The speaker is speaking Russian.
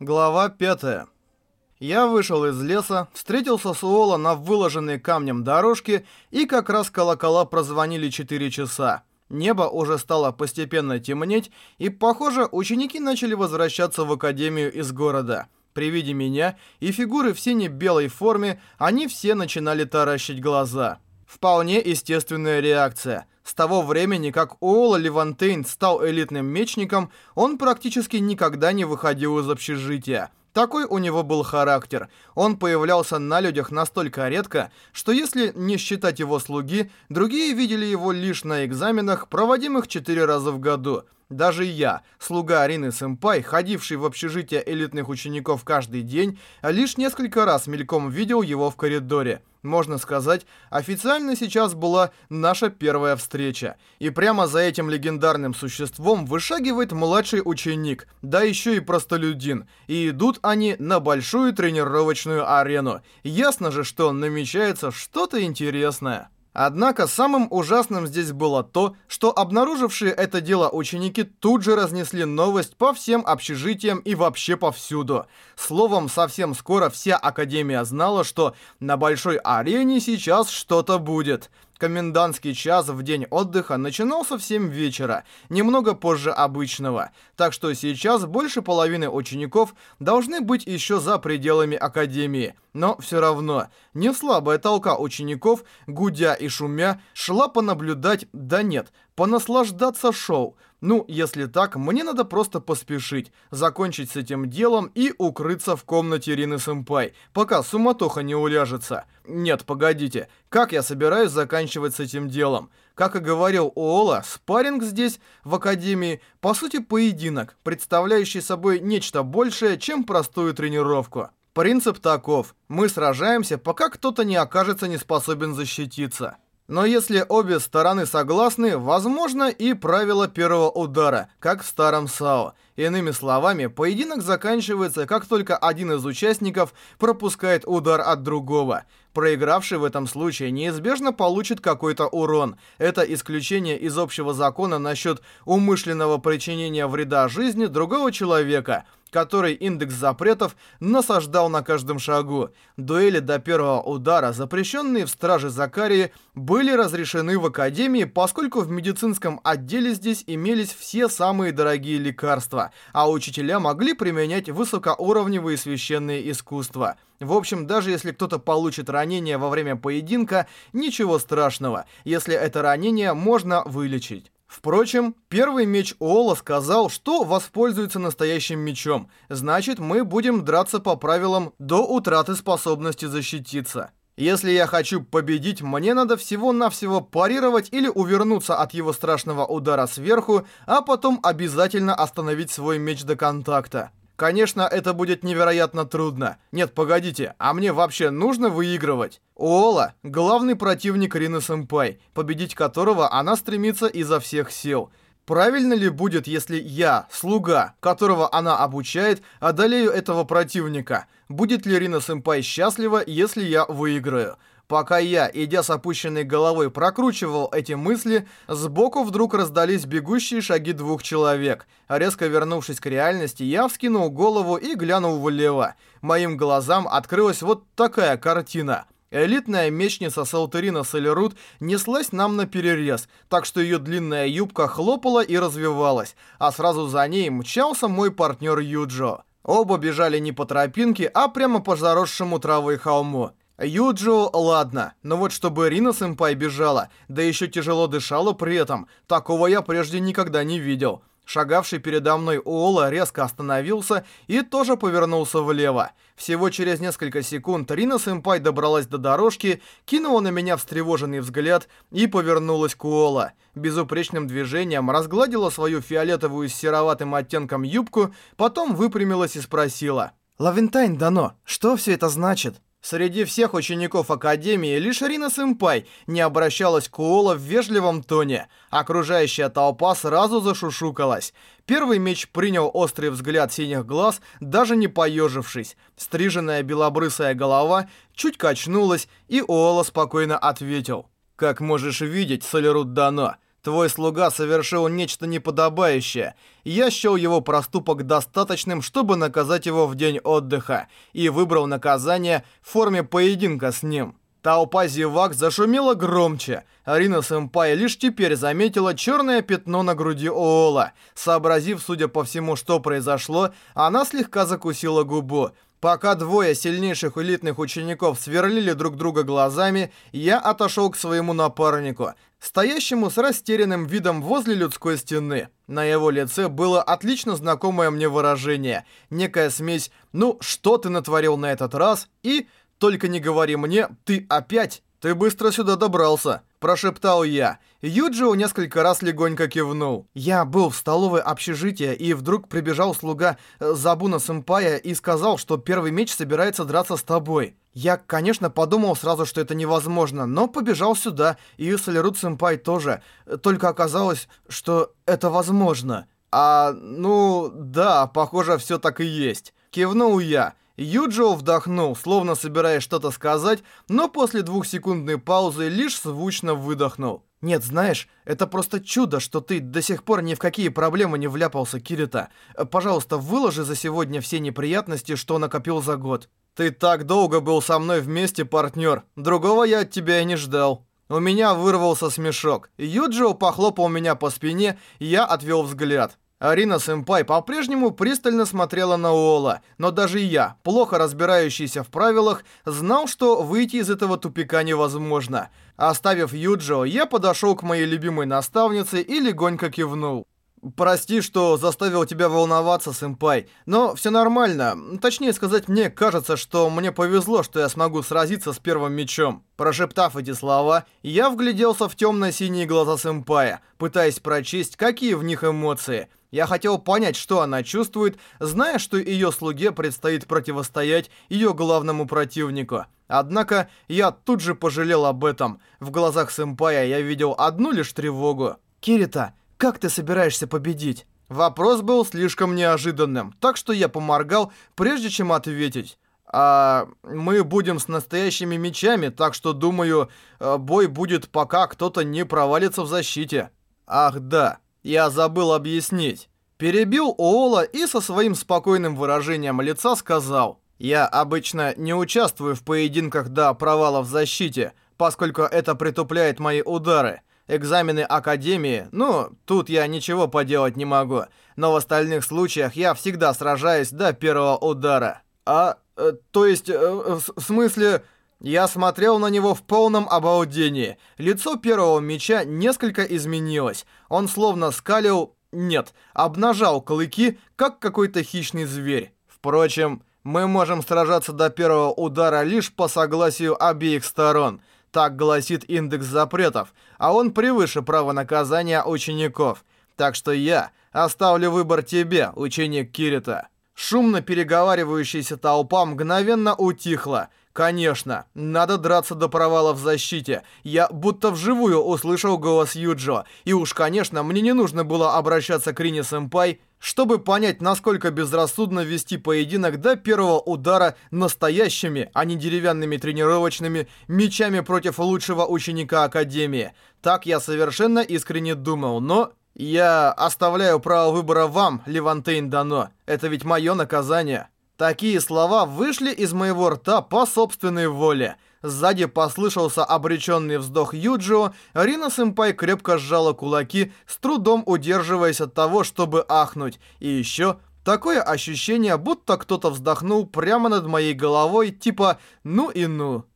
Глава 5. Я вышел из леса, встретился с Уола на выложенной камнем дорожке, и как раз колокола прозвонили 4 часа. Небо уже стало постепенно темнеть, и, похоже, ученики начали возвращаться в академию из города. При виде меня и фигуры в сине-белой форме, они все начинали таращить глаза. Вполне естественная реакция – с того времени, как Уолла Левантейн стал элитным мечником, он практически никогда не выходил из общежития. Такой у него был характер. Он появлялся на людях настолько редко, что если не считать его слуги, другие видели его лишь на экзаменах, проводимых четыре раза в году. Даже я, слуга Арины Сэмпай, ходивший в общежитие элитных учеников каждый день, лишь несколько раз мельком видел его в коридоре. Можно сказать, официально сейчас была наша первая встреча. И прямо за этим легендарным существом вышагивает младший ученик, да еще и простолюдин. И идут они на большую тренировочную арену. Ясно же, что намечается что-то интересное. Однако самым ужасным здесь было то, что обнаружившие это дело ученики тут же разнесли новость по всем общежитиям и вообще повсюду. Словом, совсем скоро вся Академия знала, что на большой арене сейчас что-то будет. Комендантский час в день отдыха начинался в 7 вечера, немного позже обычного, так что сейчас больше половины учеников должны быть еще за пределами академии. Но все равно, не слабая толка учеников, гудя и шумя, шла понаблюдать, да нет, понаслаждаться шоу. Ну, если так, мне надо просто поспешить, закончить с этим делом и укрыться в комнате Рины Сэмпай, пока суматоха не уляжется. Нет, погодите, как я собираюсь заканчивать с этим делом? Как и говорил Ола, спарринг здесь, в Академии, по сути поединок, представляющий собой нечто большее, чем простую тренировку. Принцип таков. Мы сражаемся, пока кто-то не окажется не способен защититься. Но если обе стороны согласны, возможно и правило первого удара, как в старом САО. Иными словами, поединок заканчивается, как только один из участников пропускает удар от другого. Проигравший в этом случае неизбежно получит какой-то урон. Это исключение из общего закона насчет умышленного причинения вреда жизни другого человека – который индекс запретов насаждал на каждом шагу. Дуэли до первого удара, запрещенные в Страже Закарии, были разрешены в Академии, поскольку в медицинском отделе здесь имелись все самые дорогие лекарства, а учителя могли применять высокоуровневые священные искусства. В общем, даже если кто-то получит ранение во время поединка, ничего страшного, если это ранение можно вылечить. Впрочем, первый меч Ола сказал, что воспользуется настоящим мечом. Значит, мы будем драться по правилам до утраты способности защититься. Если я хочу победить, мне надо всего-навсего парировать или увернуться от его страшного удара сверху, а потом обязательно остановить свой меч до контакта. Конечно, это будет невероятно трудно. Нет, погодите, а мне вообще нужно выигрывать? Уола — главный противник Рины Сэмпай, победить которого она стремится изо всех сил. Правильно ли будет, если я, слуга, которого она обучает, одолею этого противника? Будет ли Рина Сэмпай счастлива, если я выиграю? Пока я, идя с опущенной головой, прокручивал эти мысли, сбоку вдруг раздались бегущие шаги двух человек. Резко вернувшись к реальности, я вскинул голову и глянул влево. Моим глазам открылась вот такая картина. Элитная мечница Салтерина Солерут неслась нам на перерез, так что ее длинная юбка хлопала и развивалась, а сразу за ней мчался мой партнер Юджо. Оба бежали не по тропинке, а прямо по заросшему травой холму. Юджо, ладно, но вот чтобы Рина-сэмпай бежала, да еще тяжело дышала при этом, такого я прежде никогда не видел. Шагавший передо мной Уола резко остановился и тоже повернулся влево. Всего через несколько секунд Рина-сэмпай добралась до дорожки, кинула на меня встревоженный взгляд и повернулась к Уола. Безупречным движением разгладила свою фиолетовую с сероватым оттенком юбку, потом выпрямилась и спросила. «Левантейн доно, что все это значит?» Среди всех учеников Академии лишь Рина Сэмпай не обращалась к Уола в вежливом тоне. Окружающая толпа сразу зашушукалась. Первый меч принял острый взгляд синих глаз, даже не поежившись. Стриженная белобрысая голова чуть качнулась, и Уола спокойно ответил. «Как можешь видеть, Сэрлут доно, Твой слуга совершил нечто неподобающее. Я счел его проступок достаточным, чтобы наказать его в день отдыха, и выбрал наказание в форме поединка с ним». Толпа зевак зашумела громче. Арина Сэмпай лишь теперь заметила черное пятно на груди Оола. Сообразив, судя по всему, что произошло, она слегка закусила губу. Пока двое сильнейших элитных учеников сверлили друг друга глазами, я отошел к своему напарнику стоящему с растерянным видом возле людской стены. На его лице было отлично знакомое мне выражение, некая смесь «ну что ты натворил на этот раз» и «только не говори мне, ты опять» «Ты быстро сюда добрался», – прошептал я. Юджио несколько раз легонько кивнул. Я был в столовой общежития, и вдруг прибежал слуга э, Забуна Сэмпая и сказал, что первый меч собирается драться с тобой. Я, конечно, подумал сразу, что это невозможно, но побежал сюда, и Солерут Сэмпай тоже. Только оказалось, что это возможно. А, ну, да, похоже, все так и есть. Кивнул я. Юджио вдохнул, словно собираясь что-то сказать, но после двухсекундной паузы лишь звучно выдохнул. «Нет, знаешь, это просто чудо, что ты до сих пор ни в какие проблемы не вляпался, Кирита. Пожалуйста, выложи за сегодня все неприятности, что накопил за год». «Ты так долго был со мной вместе, партнер. Другого я от тебя и не ждал». У меня вырвался смешок. Юджио похлопал меня по спине, и я отвел взгляд. Арина Сэмпай по-прежнему пристально смотрела на Ола, но даже я, плохо разбирающийся в правилах, знал, что выйти из этого тупика невозможно. Оставив Юджио, я подошел к моей любимой наставнице и легонько кивнул. «Прости, что заставил тебя волноваться, сэмпай, но все нормально. Точнее сказать, мне кажется, что мне повезло, что я смогу сразиться с первым мечом». Прошептав эти слова, я вгляделся в темно-синие глаза сэмпая, пытаясь прочесть, какие в них эмоции – я хотел понять, что она чувствует, зная, что ее слуге предстоит противостоять ее главному противнику. Однако я тут же пожалел об этом. В глазах сэмпая я видел одну лишь тревогу. «Кирита, как ты собираешься победить?» Вопрос был слишком неожиданным, так что я поморгал, прежде чем ответить. А мы будем с настоящими мечами, так что, думаю, э, бой будет, пока кто-то не провалится в защите. Ах, да. Я забыл объяснить. Перебил Оола и со своим спокойным выражением лица сказал. Я обычно не участвую в поединках до провала в защите, поскольку это притупляет мои удары. Экзамены Академии, ну, тут я ничего поделать не могу. Но в остальных случаях я всегда сражаюсь до первого удара. А, э, то есть, э, э в смысле... Я смотрел на него в полном обалдении. Лицо первого меча несколько изменилось. Он словно скалил... Нет, обнажал клыки, как какой-то хищный зверь. Впрочем, мы можем сражаться до первого удара лишь по согласию обеих сторон. Так гласит индекс запретов, а он превыше права наказания учеников. Так что я оставлю выбор тебе, ученик Кирита. Шумно переговаривающаяся толпа мгновенно утихла. Конечно, надо драться до провала в защите. Я будто вживую услышал голос Юджо. И уж, конечно, мне не нужно было обращаться к Рине Сэмпай, чтобы понять, насколько безрассудно вести поединок до первого удара настоящими, а не деревянными тренировочными мечами против лучшего ученика Академии. Так я совершенно искренне думал, но... Я оставляю право выбора вам, Левантейн Дано. Это ведь мое наказание. Такие слова вышли из моего рта по собственной воле. Сзади послышался обреченный вздох Юджио. Рина Сэмпай крепко сжала кулаки, с трудом удерживаясь от того, чтобы ахнуть. И еще такое ощущение, будто кто-то вздохнул прямо над моей головой, типа «ну и ну».